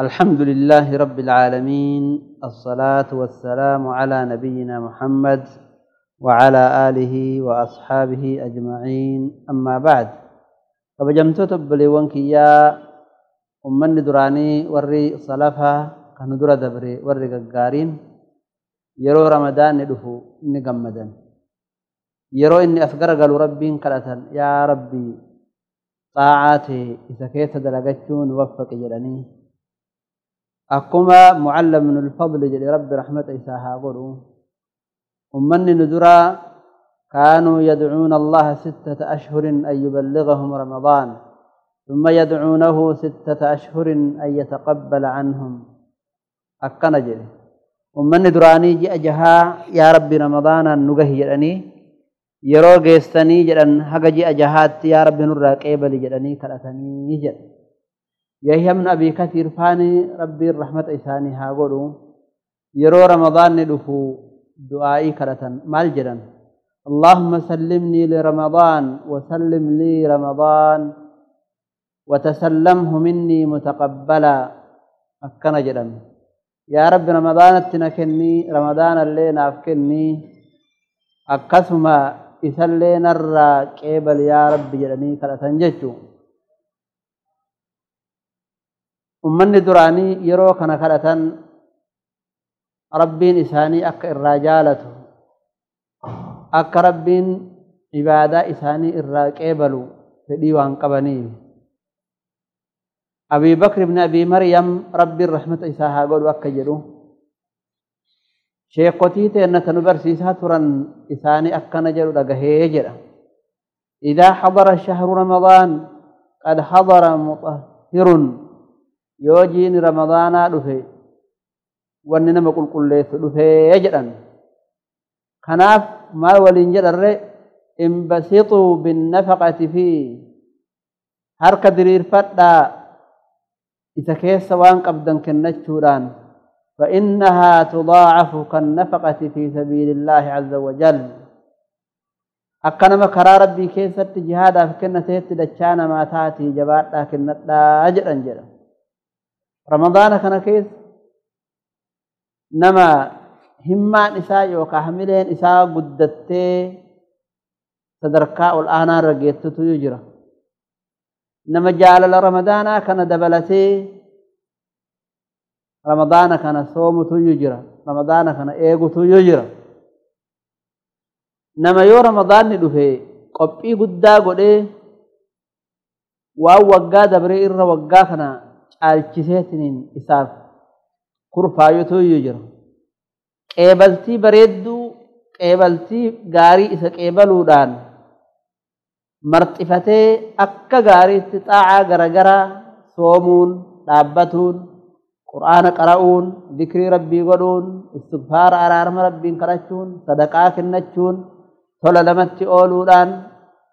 الحمد لله رب العالمين الصلاة والسلام على نبينا محمد وعلى آله وأصحابه أجمعين أما بعد. فبجمتوت بليوان كيا أمن دراني وري صلافها كان درا دبري وري غغارين يرو رمضان ندفو نغمدن يرو إني أفقر قالوا ربي كالتن يا ربي طاعاتي إذا كيت دلقتشون وفق جلني أكما معلم من الفضل جل رب رحمة إساها قلوا أمن ندرا كانوا يدعون الله ستة أشهر أن يبلغهم رمضان ثم يدعونه ستة أشهر أن يتقبل عنهم. أكنا جل أمن دراني جاء جها يا رب رمضان نقه جلني يرو جيستني جلن حق جاء جهات يا رب نرى قيبل جلني كالأتني جل يحيى من أبي كثير فاني ربي الرحمة إساني هاقولوا يرو رمضان ندفو دعائي كرتن مال جرن. اللهم سلمني لرمضان وسلم لي رمضان وتسلمه مني متقبلا. أكنا جرن. يا رب رمضان اتنكني رمضان اللي نافكني أكسما إسلي نرى كيبل يا رب جرني كرتن جتشو ummanni duraanii yeroo kana kadhatan rabbiin isaanii akka irraa jaalatu akka rabbiin ibaadaa isaanii irraa qeebalu fedhii waan qabaniif bakr ibni abii maryam rabbiin rahmata isaa haa godhu akka jedhu sheekotii teennata nu barsiisaa turan isaanii akkana jedhu dhagahee jedha idaa hadara shahru ramadaan qad hadara muxahhirun يوجين رمضان دفه وننا مقول قل دفه أجرا خناف ما ولين جدر إن بسيطوا بالنفقة فيه. هر كدرير فدا يتكيس سواء قبدن كنچودان فإنها تضاعف كالنفقة في سبيل الله عز وجل. اقنم قرار ربي كيف ست جهاد افكنت تدچانا ما تاتي جبات لكن لا اجدان جدر ramadaana kana keessa nama himmaan isaa yookaan hamileen isaa guddattee sadarkaa ol aanaa irra geessutu jira. Nama jaalala ramadaanaa kana dabalatee ramadaana kana soomutu jira. Ramadaana kana eegutu jira. Nama yoo ramadaanni dhufee qophii guddaa godhee waan waggaa dabree irra waggaa kana caalchiseetiniin isaaf kurfaayutu jira qeebaltii bareedduu qeebaltii gaarii isa qeebaluudhaan marxifatee akka gaariitti xaacaa garagaraa soomuun dhaabbatuun qur'aana qara'uun dikrii rabbii godhuun istigfaara araarama rabbiin kadhachuun sadaqaa kennachuun tola lamatti ooluudhaan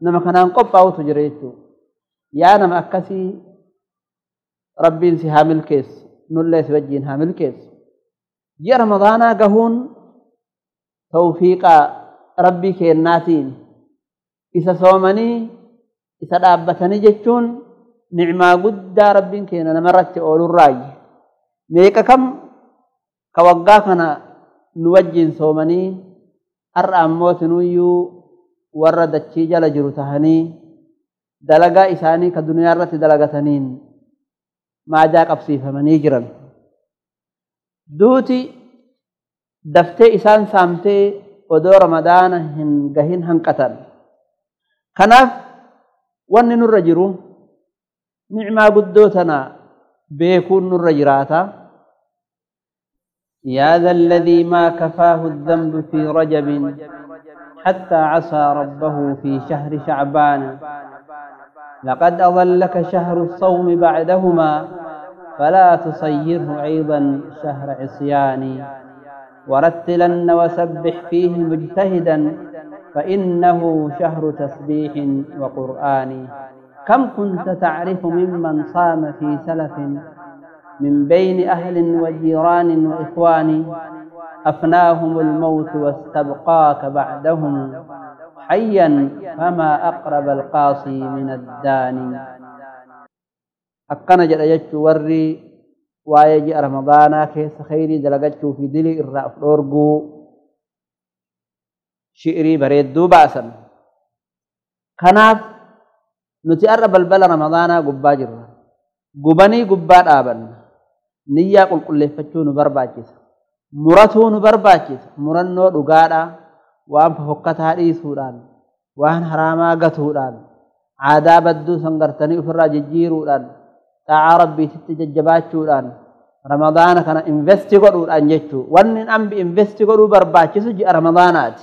nama kanaan qophaa'utu jira jechuudha. Yaa nama akkasii rabbiin si haa milkeessu nullee si wajjiin haa milkeessu ji'a ramadaanaa gahuun tawfiiqaa rabbii keennaatiin isa soomanii isa dhaabbatanii jechuun nicmaa guddaa rabbiin keenya namarratti oolurraayi meeqa kam ka waggaa kana nu wajjiin soomanii har'a ammoo sinuyyuu warra dachii jala jiru tahanii dalagaa isaanii ka duniyaa dalagataniin ما ذاك أبصي فمن يجرم. دوتي دفتة إنسان سامته ودور رمضان هن جهين هن قتل. خناف ون نرجرو نعمة قدوتنا بيكون نرجراتا يا ذا الذي ما كفاه الذنب في رجب حتى عصى ربه في شهر شعبان. لقد أضلك شهر الصوم بعدهما فلا تصيره أيضا شهر عصيان. ورتلن وسبح فيه مجتهدا فإنه شهر تسبيح وقرآن. كم كنت تعرف ممن صام في سلف؟ من بين أهل وجيران وإخوان. أفناهم الموت واستبقاك بعدهم. حيا فما أقرب القاصي من الداني. Jechuu warri waa'ee ji'a ramadaanaa keessa khayrii dalagachuu fi dilii irraa of dhoorguu shi'irii bareedduu baasan kanaaf nuti har'a balbala ramadaanaa gubbaa jirra gubanii gubbaa dhaabanna niyyaa qulqulleeffachuu nu barbaachisa muratuu nu barbaachisa murannoo dhugaadhaa waan fofokkataa dhiisuudhaan waan haraamaa gatuudhaan aadaa badduu sangartanii ofirraa jijjiiruudhaan ساعة ربي تتججبات شوران رمضان كان انفستيغورو انجتو وان انبي انفستيغورو برباك سجي رمضانات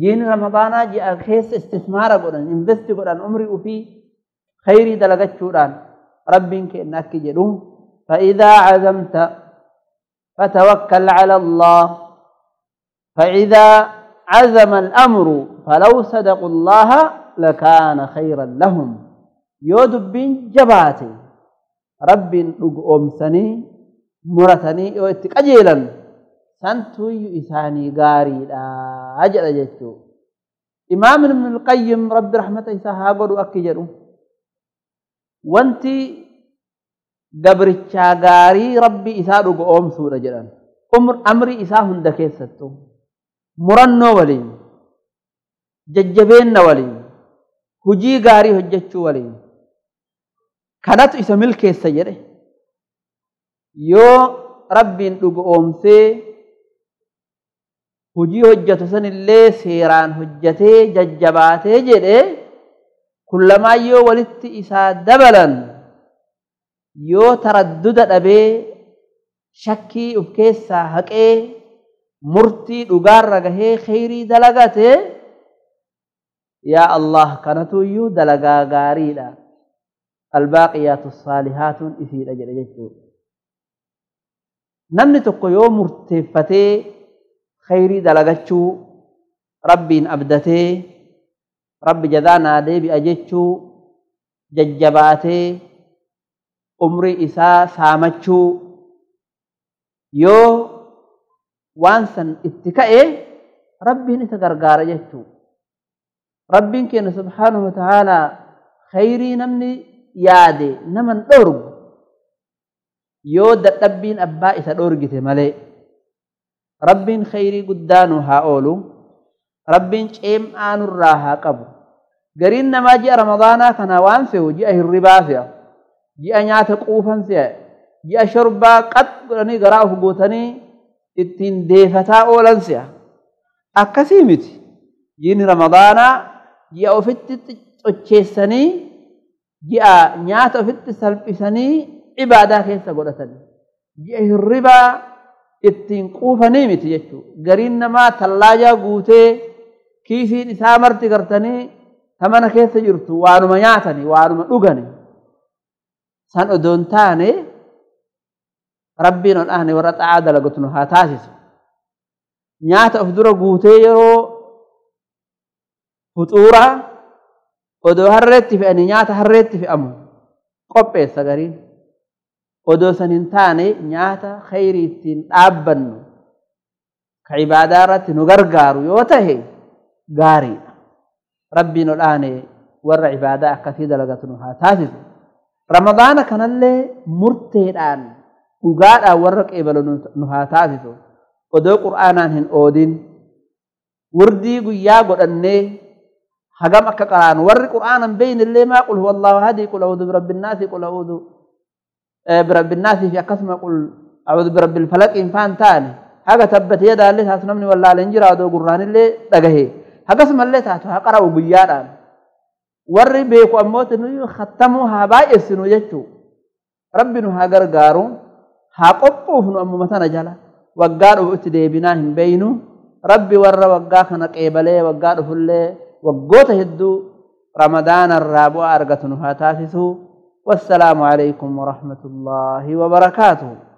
جين رمضانات جي الخيس استثمارا قولان انفستيغوران عمري وفي خيري في شوران ربي انك انك جلوم فإذا عزمت فتوكل على الله فإذا عزم الأمر فلو صدقوا الله لكان خيرا لهم يودبين جباتي رب أمسني مرتني واتقجيلا سنتو إساني غاري لا أجل جتو إمام ابن القيم رب رحمة إساها قدو أكجرو وانتي gabrichaa gaarii rabbi isaa dhugu oomsuudha jedhan amri isaa hunda keessattu murannoo waliin jajjabeenna waliin hujii gaarii hojjechuu waliin kanatu isa milkeessa jedhe yoo rabbiin dhugu oomsee hujii hojjetu sanillee seeraan hojjetee jajjabaatee jedhe kullamaan yoo walitti isaa dabalan yoo taradduda dhabee shakkii uf keessaa haqee murtii dhugaarra gahee kheyrii dalagate yaa allah kanatuyyuu dalagaa gaariidha الباقيات الصالحات في رجل جدو نمن تقو مرتفته خيري دلغتشو ربي أبدته رب جذانا دي بأجتشو ججباته عمري إسا سامتشو. يو وانسن اتكأي ربي نتقرقار جدو ربي كان سبحانه وتعالى خيري نمني yaade naman dhorgu yoo dadhabbiin abbaa isa dhorgite malee rabbiin khayrii guddaa nu haa oolu rabbiin ceem'aa nurraa haa qabu gariin namaa ji'a ramadaanaa kana waan fe'u ji'a hirribaa fe'a ji'a nyaata quufan fe'a ji'a shorbaa qat godhanii garaa of guutanii ittiin deefataa oolan se'a akkasii miti jiini ramadaanaa ji'a ofitti xocheessanii godhatanii ji'a hirribaa ittiin quufanii miti jechuudha gariin namaa tallaajaa guutee kiisiin isaa marti gartanii tamana keessa jirtu waanuma nyaatanii waanuma dhuganii san odoon taane rabbiin ol aane warra xa'aa dalagatu nu haa taasisu nyaata of dura guutee yeroo fuxuuraa odoo harreetti fe'anii nyaata harreetti fe'amu qopheessa gariin odoo san hin taane nyaata khayrii ittiin dhaabbannu ka ibaadaa irratti nu gargaaru yoo tahe gaariidha rabbiin ol aane warra ibaadaa akkasii dalagatu nu haa taasisu ramadaana kanallee murteedhaan dhugaadhaan warra qeebalu nu haa taasisu odoo qur'aanaan hin oodin wurdii guyyaa godhannee akka qaraanu warri qur'aanan beeynillee maa qul huwallaahu hadii qul a'uudu birabbiinnaasi qul a'uudu birabbiinnaasii fi akkasuma qul a'uudu birabbil falaqiin faan taane haga tabbate yadaallee taatu namni wallaaleen jira odoo gurraanillee dhagahe akkasumallee taatu haa qara'u guyyaadhaan warri beeku ammooti nuyi kattamuu haa baay'essinu jechuu rabbi nu haa gargaaru haa qophuufnu ammuma tana jala waggaa dhufu itti deebinaa hin beeynu rabbi warra waggaa kana qeebalee waggaa dhufullee وقوت هدو رمضان الرابع أرغتنها تاتسو والسلام عليكم ورحمة الله وبركاته.